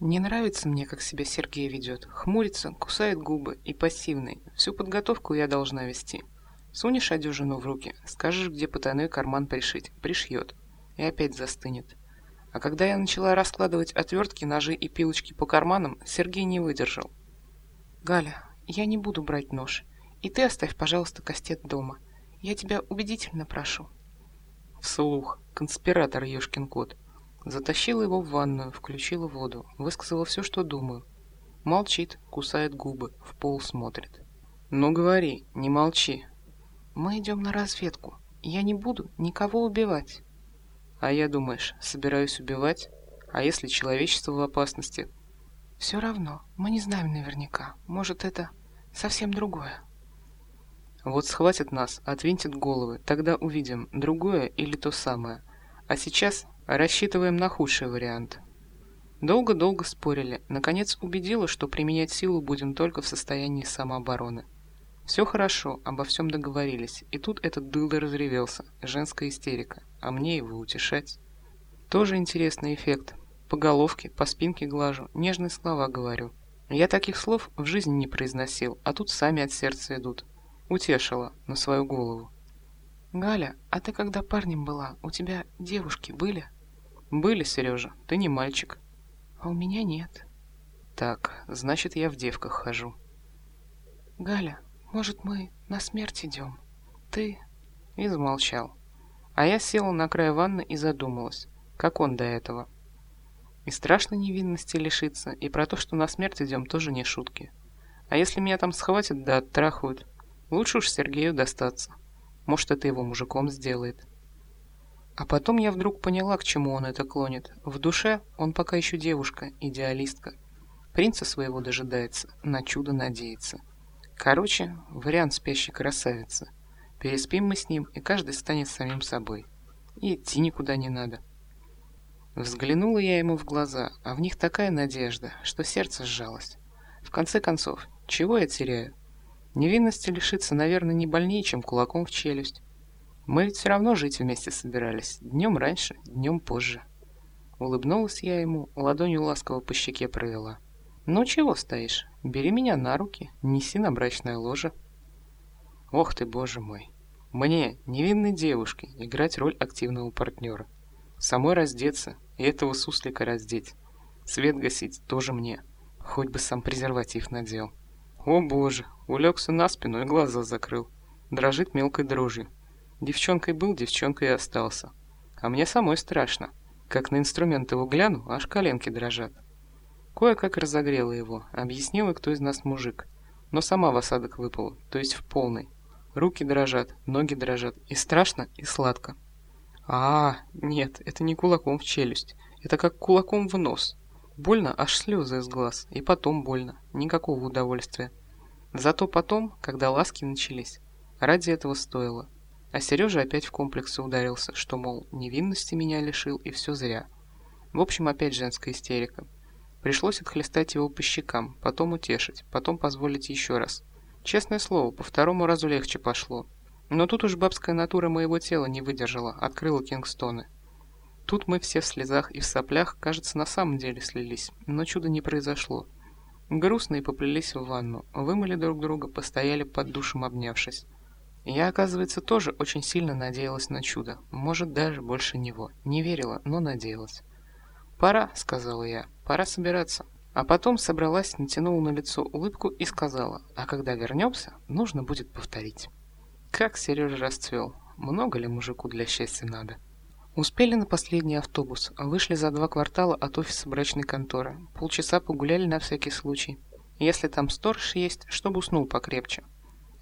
Не нравится мне, как себя Сергей ведет. Хмурится, кусает губы и пассивный. Всю подготовку я должна вести. Сунешь одежину в руки, скажешь, где потайной карман пришить. Пришьет. И опять застынет. А когда я начала раскладывать отвертки, ножи и пилочки по карманам, Сергей не выдержал. «Галя, я не буду брать нож. И ты оставь, пожалуйста, кастет дома. Я тебя убедительно прошу». Вслух. Конспиратор, ешкин кот. Затащила его в ванную, включила воду, высказала все, что думаю. Молчит, кусает губы, в пол смотрит. «Ну говори, не молчи». «Мы идем на разведку. Я не буду никого убивать». «А я, думаешь, собираюсь убивать? А если человечество в опасности?» «Все равно, мы не знаем наверняка. Может, это совсем другое». «Вот схватят нас, отвинтят головы, тогда увидим, другое или то самое. А сейчас Рассчитываем на худший вариант. Долго-долго спорили. Наконец убедила, что применять силу будем только в состоянии самообороны. Все хорошо, обо всем договорились. И тут этот дылда разревелся. Женская истерика. А мне его утешать. Тоже интересный эффект. По головке, по спинке глажу, нежные слова говорю. Я таких слов в жизни не произносил, а тут сами от сердца идут. Утешила на свою голову. «Галя, а ты когда парнем была, у тебя девушки были?» Были, Сережа, ты не мальчик. А у меня нет. Так, значит, я в девках хожу. Галя, может, мы на смерть идем? Ты... И замолчал. А я села на край ванны и задумалась, как он до этого. И страшно невинности лишиться, и про то, что на смерть идем, тоже не шутки. А если меня там схватят да оттрахают, лучше уж Сергею достаться. Может, это его мужиком сделает. А потом я вдруг поняла, к чему он это клонит. В душе он пока еще девушка, идеалистка. Принца своего дожидается, на чудо надеется. Короче, вариант спящей красавицы. Переспим мы с ним, и каждый станет самим собой. И идти никуда не надо. Взглянула я ему в глаза, а в них такая надежда, что сердце сжалось. В конце концов, чего я теряю? Невинности лишиться, наверное, не больнее, чем кулаком в челюсть. Мы ведь все равно жить вместе собирались. Днем раньше, днем позже. Улыбнулась я ему, ладонью ласково по щеке провела. «Ну чего стоишь? Бери меня на руки, неси на брачное ложе». Ох ты, боже мой. Мне, невинной девушке, играть роль активного партнера. Самой раздеться и этого суслика раздеть. Свет гасить тоже мне. Хоть бы сам презерватив надел. О боже, улегся на спину и глаза закрыл. Дрожит мелкой дрожью. Девчонкой был, девчонкой и остался. А мне самой страшно. Как на инструмент его гляну, аж коленки дрожат. Кое-как разогрела его, объяснила, кто из нас мужик. Но сама в осадок выпала, то есть в полный. Руки дрожат, ноги дрожат, и страшно, и сладко. А, нет, это не кулаком в челюсть, это как кулаком в нос. Больно, аж слезы из глаз, и потом больно, никакого удовольствия. Зато потом, когда ласки начались, ради этого стоило. А Сережа опять в комплексы ударился, что, мол, невинности меня лишил, и все зря. В общем, опять женская истерика. Пришлось отхлестать его по щекам, потом утешить, потом позволить еще раз. Честное слово, по второму разу легче пошло. Но тут уж бабская натура моего тела не выдержала, открыла Кингстоны. Тут мы все в слезах и в соплях, кажется, на самом деле слились, но чуда не произошло. Грустные поплелись в ванну, вымыли друг друга, постояли под душем обнявшись. Я, оказывается, тоже очень сильно надеялась на чудо. Может, даже больше него. Не верила, но надеялась. «Пора», — сказала я, — «пора собираться». А потом собралась, натянула на лицо улыбку и сказала, «А когда вернемся, нужно будет повторить». Как Сережа расцвел. Много ли мужику для счастья надо? Успели на последний автобус, вышли за два квартала от офиса брачной конторы. Полчаса погуляли на всякий случай. Если там сторож есть, чтобы уснул покрепче.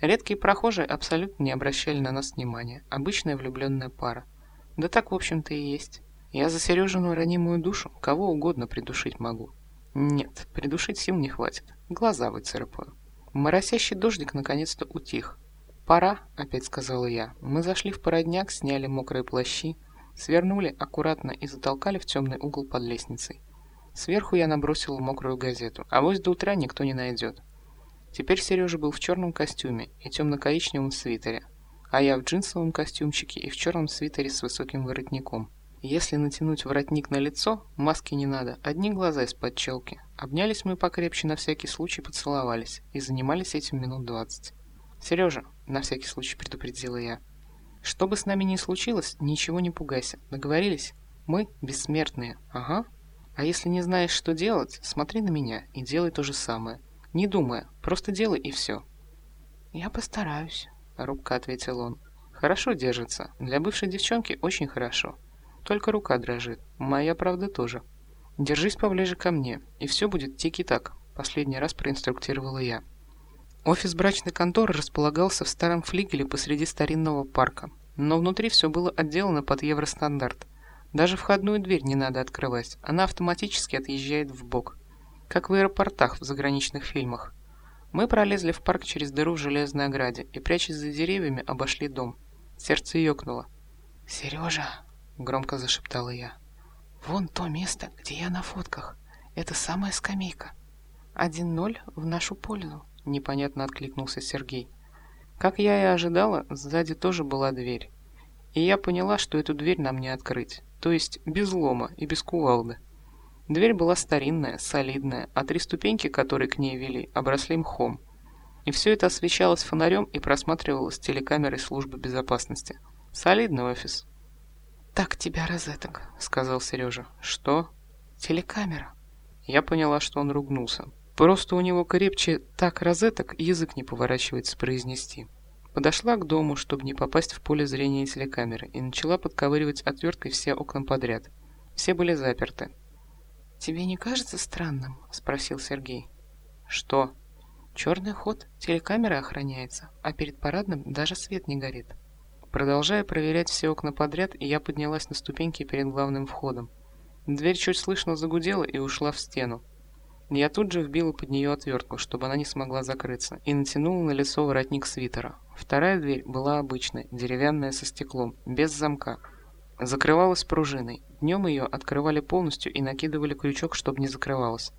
Редкие прохожие абсолютно не обращали на нас внимания. Обычная влюбленная пара. Да так, в общем-то, и есть. Я за Сережину ранимую душу кого угодно придушить могу. Нет, придушить сил не хватит. Глаза выцарапаю. Моросящий дождик наконец-то утих. «Пора», — опять сказала я. Мы зашли в породняк, сняли мокрые плащи, свернули аккуратно и затолкали в темный угол под лестницей. Сверху я набросила мокрую газету, а вось до утра никто не найдет. Теперь Сережа был в черном костюме и темно-коричневом свитере, а я в джинсовом костюмчике и в черном свитере с высоким воротником. Если натянуть воротник на лицо, маски не надо, одни глаза из-под челки. Обнялись мы покрепче, на всякий случай поцеловались и занимались этим минут двадцать. «Сережа», — на всякий случай предупредила я, — «что бы с нами ни случилось, ничего не пугайся. Договорились? Мы бессмертные, ага. А если не знаешь, что делать, смотри на меня и делай то же самое. Не думая, просто делай и все». «Я постараюсь», — робко ответил он. «Хорошо держится. Для бывшей девчонки очень хорошо. Только рука дрожит. Моя правда тоже. Держись поближе ко мне, и все будет тики-так», — последний раз проинструктировала я. Офис брачной конторы располагался в старом флигеле посреди старинного парка, но внутри все было отделано под евростандарт. Даже входную дверь не надо открывать, она автоматически отъезжает в бок, как в аэропортах в заграничных фильмах. Мы пролезли в парк через дыру в железной ограде и, прячась за деревьями, обошли дом. Сердце ёкнуло. «Сережа!» — громко зашептала я. «Вон то место, где я на фотках. Это самая скамейка. Один ноль в нашу пользу». — непонятно откликнулся Сергей. Как я и ожидала, сзади тоже была дверь. И я поняла, что эту дверь нам не открыть. То есть без лома и без кувалды. Дверь была старинная, солидная, а три ступеньки, которые к ней вели, обросли мхом. И все это освещалось фонарем и просматривалось телекамерой службы безопасности. Солидный офис. «Так тебя розеток», — сказал Сережа. «Что?» «Телекамера». Я поняла, что он ругнулся. Просто у него крепче так розеток язык не поворачивается произнести. Подошла к дому, чтобы не попасть в поле зрения телекамеры, и начала подковыривать отверткой все окна подряд. Все были заперты. «Тебе не кажется странным?» – спросил Сергей. «Что?» «Черный ход, телекамера охраняется, а перед парадным даже свет не горит». Продолжая проверять все окна подряд, я поднялась на ступеньки перед главным входом. Дверь чуть слышно загудела и ушла в стену. Я тут же вбила под нее отвертку, чтобы она не смогла закрыться, и натянула на лицо воротник свитера. Вторая дверь была обычная, деревянная со стеклом, без замка. Закрывалась пружиной. Днем ее открывали полностью и накидывали крючок, чтобы не закрывалась.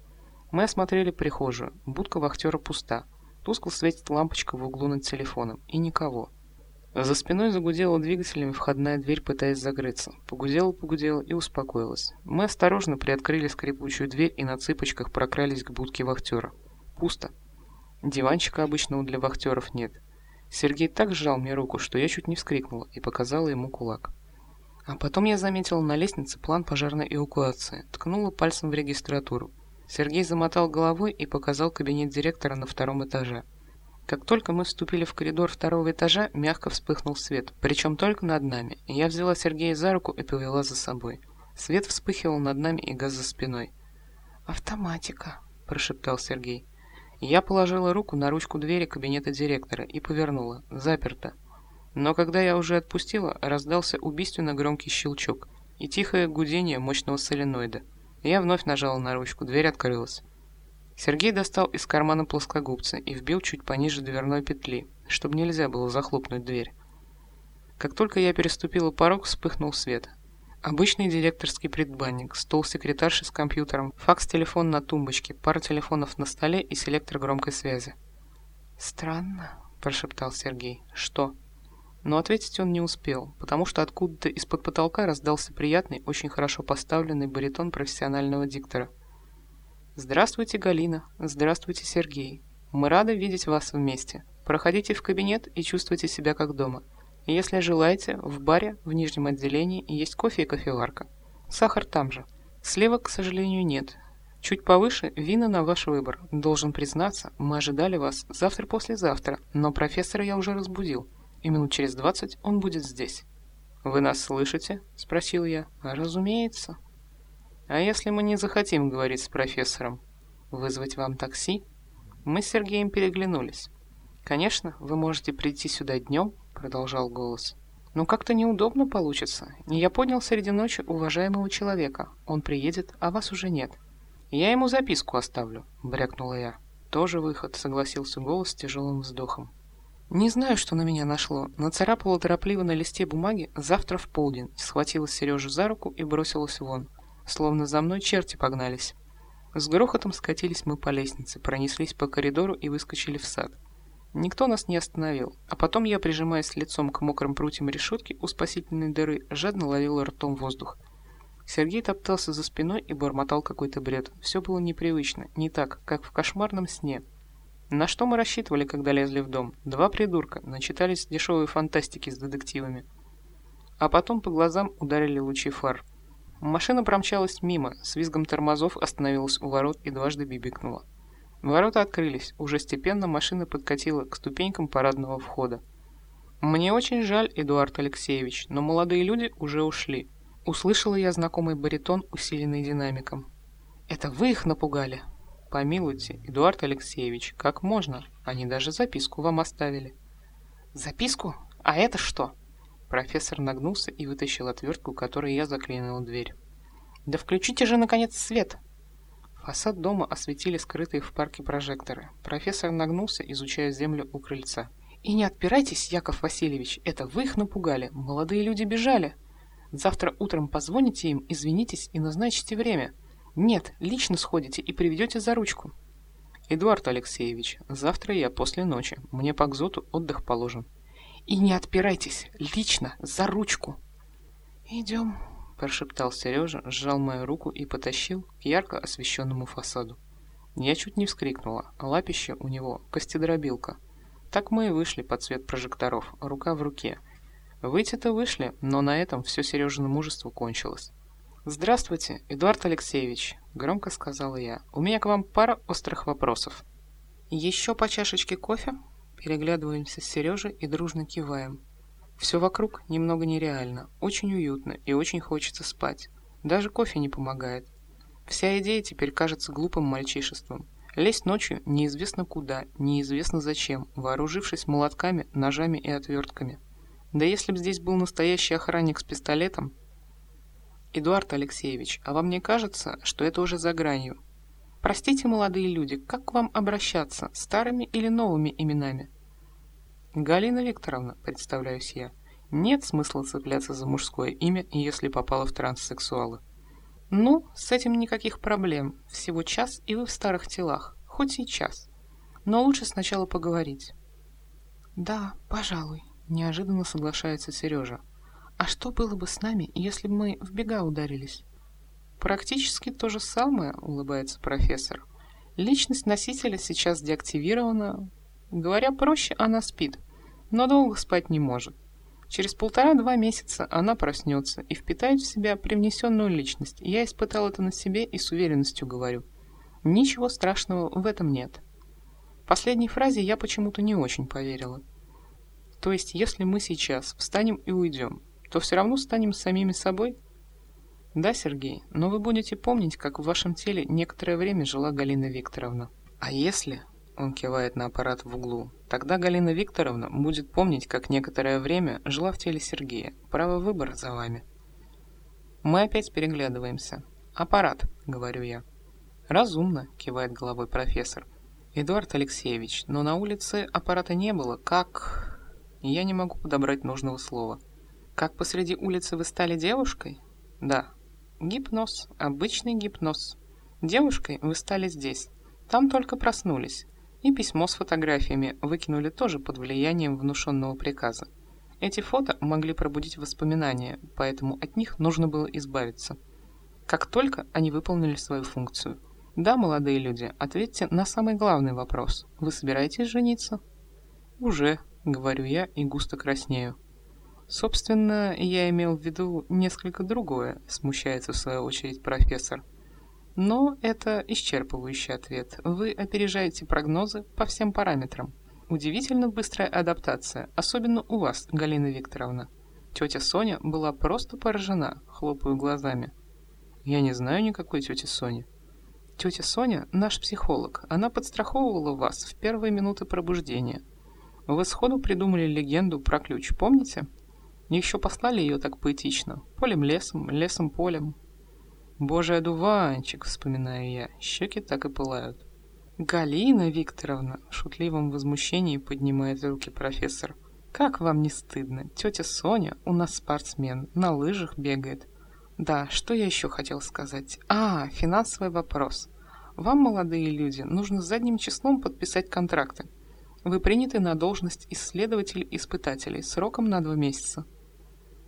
Мы осмотрели прихожую. Будка вахтера пуста. Тускло светит лампочка в углу над телефоном. И никого. За спиной загудела двигателями входная дверь, пытаясь закрыться. Погудела, погудела и успокоилась. Мы осторожно приоткрыли скрипучую дверь и на цыпочках прокрались к будке вахтера. Пусто. Диванчика обычного для вахтеров нет. Сергей так сжал мне руку, что я чуть не вскрикнула и показала ему кулак. А потом я заметила на лестнице план пожарной эвакуации, ткнула пальцем в регистратуру. Сергей замотал головой и показал кабинет директора на втором этаже. Как только мы вступили в коридор второго этажа, мягко вспыхнул свет, причем только над нами. Я взяла Сергея за руку и повела за собой. Свет вспыхивал над нами и газ за спиной. «Автоматика», – прошептал Сергей. Я положила руку на ручку двери кабинета директора и повернула. Заперто. Но когда я уже отпустила, раздался убийственно громкий щелчок и тихое гудение мощного соленоида. Я вновь нажала на ручку, дверь открылась. Сергей достал из кармана плоскогубцы и вбил чуть пониже дверной петли, чтобы нельзя было захлопнуть дверь. Как только я переступила порог, вспыхнул свет. Обычный директорский предбанник, стол секретарши с компьютером, факс-телефон на тумбочке, пара телефонов на столе и селектор громкой связи. «Странно», – прошептал Сергей. «Что?» Но ответить он не успел, потому что откуда-то из-под потолка раздался приятный, очень хорошо поставленный баритон профессионального диктора – Здравствуйте, Галина. Здравствуйте, Сергей. Мы рады видеть вас вместе. Проходите в кабинет и чувствуйте себя как дома. Если желаете, в баре в нижнем отделении есть кофе и кофеварка. Сахар там же. Сливок, к сожалению, нет. Чуть повыше вина на ваш выбор. Должен признаться, мы ожидали вас завтра-послезавтра, но профессора я уже разбудил, и минут через двадцать он будет здесь. «Вы нас слышите?» – спросил я. «Разумеется». А если мы не захотим говорить с профессором? Вызвать вам такси? Мы с Сергеем переглянулись. Конечно, вы можете прийти сюда днем, продолжал голос. Но как-то неудобно получится. Я поднял среди ночи уважаемого человека. Он приедет, а вас уже нет. Я ему записку оставлю, брякнула я. Тоже выход, согласился голос с тяжелым вздохом. Не знаю, что на меня нашло. Нацарапала торопливо на листе бумаги «Завтра в полдень», схватила Сережу за руку и бросилась вон словно за мной черти погнались. С грохотом скатились мы по лестнице, пронеслись по коридору и выскочили в сад. Никто нас не остановил, а потом я, прижимаясь лицом к мокрым прутьям решетки у спасительной дыры, жадно ловила ртом воздух. Сергей топтался за спиной и бормотал какой-то бред. Все было непривычно, не так, как в кошмарном сне. На что мы рассчитывали, когда лезли в дом? Два придурка, начитались дешевой фантастики с детективами. А потом по глазам ударили лучи фар. Машина промчалась мимо, с визгом тормозов остановилась у ворот и дважды бибикнула. Ворота открылись, уже степенно машина подкатила к ступенькам парадного входа. «Мне очень жаль, Эдуард Алексеевич, но молодые люди уже ушли», Услышала я знакомый баритон, усиленный динамиком. «Это вы их напугали?» «Помилуйте, Эдуард Алексеевич, как можно? Они даже записку вам оставили». «Записку? А это что?» Профессор нагнулся и вытащил отвертку, которой я заклинил дверь. «Да включите же, наконец, свет!» Фасад дома осветили скрытые в парке прожекторы. Профессор нагнулся, изучая землю у крыльца. «И не отпирайтесь, Яков Васильевич, это вы их напугали. Молодые люди бежали!» Завтра утром позвоните им, извинитесь и назначите время. Нет, лично сходите и приведете за ручку. Эдуард Алексеевич, завтра я после ночи. Мне по кзоту отдых положен. И не отпирайтесь, лично, за ручку. Идем, прошептал Сережа, сжал мою руку и потащил к ярко освещенному фасаду. Я чуть не вскрикнула. Лапище у него костедробилка. Так мы и вышли под свет прожекторов, рука в руке – Выйти-то вышли, но на этом все Сережино мужество кончилось. «Здравствуйте, Эдуард Алексеевич», — громко сказала я. «У меня к вам пара острых вопросов». «Еще по чашечке кофе?» Переглядываемся с Сережей и дружно киваем. Все вокруг немного нереально, очень уютно и очень хочется спать. Даже кофе не помогает. Вся идея теперь кажется глупым мальчишеством. Лезть ночью неизвестно куда, неизвестно зачем, вооружившись молотками, ножами и отвертками. Да если бы здесь был настоящий охранник с пистолетом... Эдуард Алексеевич, а вам не кажется, что это уже за гранью? Простите, молодые люди, как к вам обращаться, старыми или новыми именами? Галина Викторовна, представляюсь я. Нет смысла цепляться за мужское имя, если попала в транссексуалы. Ну, с этим никаких проблем. Всего час, и вы в старых телах. Хоть и час. Но лучше сначала поговорить. Да, пожалуй. Неожиданно соглашается Сережа. А что было бы с нами, если бы мы в бега ударились? Практически то же самое, улыбается профессор. Личность носителя сейчас деактивирована. Говоря проще, она спит, но долго спать не может. Через полтора-два месяца она проснется и впитает в себя привнесенную личность. Я испытал это на себе и с уверенностью говорю. Ничего страшного в этом нет. Последней фразе я почему-то не очень поверила. То есть, если мы сейчас встанем и уйдем, то все равно станем самими собой? Да, Сергей, но вы будете помнить, как в вашем теле некоторое время жила Галина Викторовна. А если, он кивает на аппарат в углу, тогда Галина Викторовна будет помнить, как некоторое время жила в теле Сергея. Право выбора за вами. Мы опять переглядываемся. «Аппарат», — говорю я. «Разумно», — кивает головой профессор. «Эдуард Алексеевич, но на улице аппарата не было. Как...» я не могу подобрать нужного слова. Как посреди улицы вы стали девушкой? Да. Гипноз. Обычный гипноз. Девушкой вы стали здесь. Там только проснулись. И письмо с фотографиями выкинули тоже под влиянием внушенного приказа. Эти фото могли пробудить воспоминания, поэтому от них нужно было избавиться. Как только они выполнили свою функцию. Да, молодые люди, ответьте на самый главный вопрос. Вы собираетесь жениться? Уже, говорю я и густо краснею. Собственно, я имел в виду несколько другое, смущается в свою очередь профессор. Но это исчерпывающий ответ. Вы опережаете прогнозы по всем параметрам. Удивительно быстрая адаптация, особенно у вас, Галина Викторовна. Тетя Соня была просто поражена, хлопаю глазами. Я не знаю никакой тети Сони. Тетя Соня – наш психолог. Она подстраховывала вас в первые минуты пробуждения – вы сходу придумали легенду про ключ, помните? Еще послали ее так поэтично. Полем-лесом, лесом-полем. Божий одуванчик, вспоминаю я. Щеки так и пылают. Галина Викторовна, в шутливом возмущении поднимает руки профессор. Как вам не стыдно? Тетя Соня у нас спортсмен, на лыжах бегает. Да, что я еще хотел сказать? А, финансовый вопрос. Вам, молодые люди, нужно задним числом подписать контракты. Вы приняты на должность исследователь-испытателей сроком на два месяца.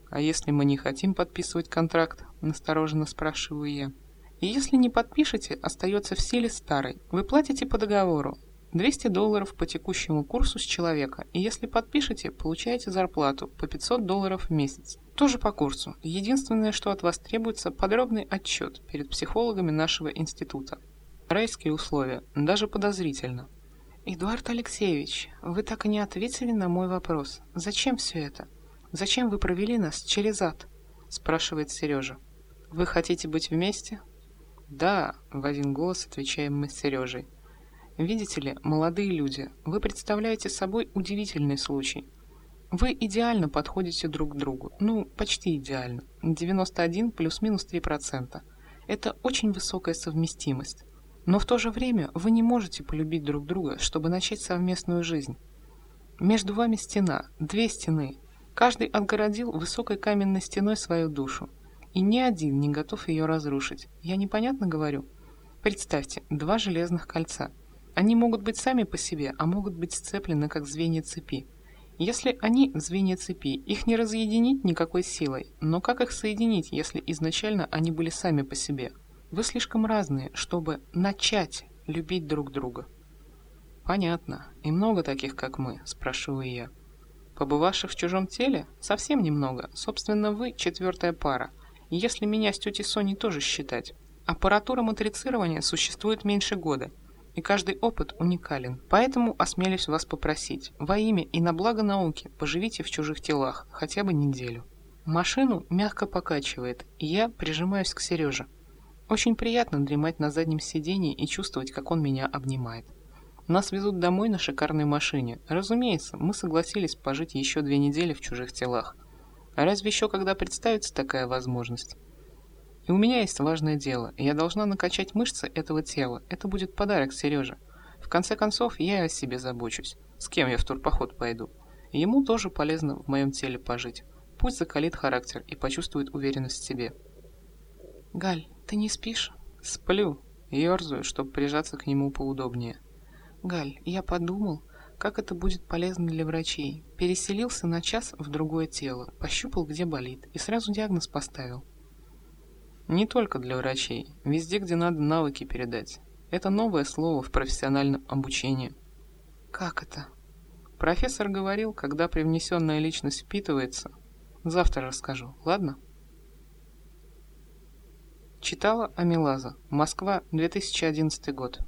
А если мы не хотим подписывать контракт? Настороженно спрашиваю я. И если не подпишете, остается в силе старый. Вы платите по договору. 200 долларов по текущему курсу с человека, и если подпишете, получаете зарплату по 500 долларов в месяц. Тоже по курсу. Единственное, что от вас требуется, подробный отчет перед психологами нашего института. Райские условия, даже подозрительно. Эдуард Алексеевич, вы так и не ответили на мой вопрос. Зачем все это? Зачем вы провели нас через ад? Спрашивает Сережа. Вы хотите быть вместе? Да, в один голос отвечаем мы с Сережей. Видите ли, молодые люди, вы представляете собой удивительный случай. Вы идеально подходите друг к другу. Ну, почти идеально. 91 плюс-минус 3%. Это очень высокая совместимость. Но в то же время вы не можете полюбить друг друга, чтобы начать совместную жизнь. Между вами стена, две стены. Каждый отгородил высокой каменной стеной свою душу. И ни один не готов ее разрушить. Я непонятно говорю? Представьте, два железных кольца. Они могут быть сами по себе, а могут быть сцеплены, как звенья цепи. Если они звенья цепи, их не разъединить никакой силой, но как их соединить, если изначально они были сами по себе – вы слишком разные, чтобы начать любить друг друга. Понятно. И много таких, как мы, спрашиваю я. Побывавших в чужом теле? Совсем немного. Собственно, вы четвертая пара. Если меня с тетей Соней тоже считать. Аппаратура матрицирования существует меньше года, и каждый опыт уникален. Поэтому осмелюсь вас попросить, во имя и на благо науки, поживите в чужих телах хотя бы неделю. Машину мягко покачивает, и я прижимаюсь к Сереже. Очень приятно дремать на заднем сидении и чувствовать, как он меня обнимает. Нас везут домой на шикарной машине. Разумеется, мы согласились пожить еще две недели в чужих телах. А разве еще когда представится такая возможность? И у меня есть важное дело. Я должна накачать мышцы этого тела. Это будет подарок Сереже. В конце концов, я о себе забочусь. С кем я в турпоход пойду? И ему тоже полезно в моем теле пожить. Пусть закалит характер и почувствует уверенность в себе. Галь, ты не спишь? Сплю. Ёрзаю, чтобы прижаться к нему поудобнее. Галь, я подумал, как это будет полезно для врачей. Переселился на час в другое тело, пощупал, где болит, и сразу диагноз поставил. Не только для врачей. Везде, где надо навыки передать. Это новое слово в профессиональном обучении. Как это? Профессор говорил, когда привнесенная личность впитывается. Завтра расскажу, ладно? Читала Амилаза. Москва, 2011 год.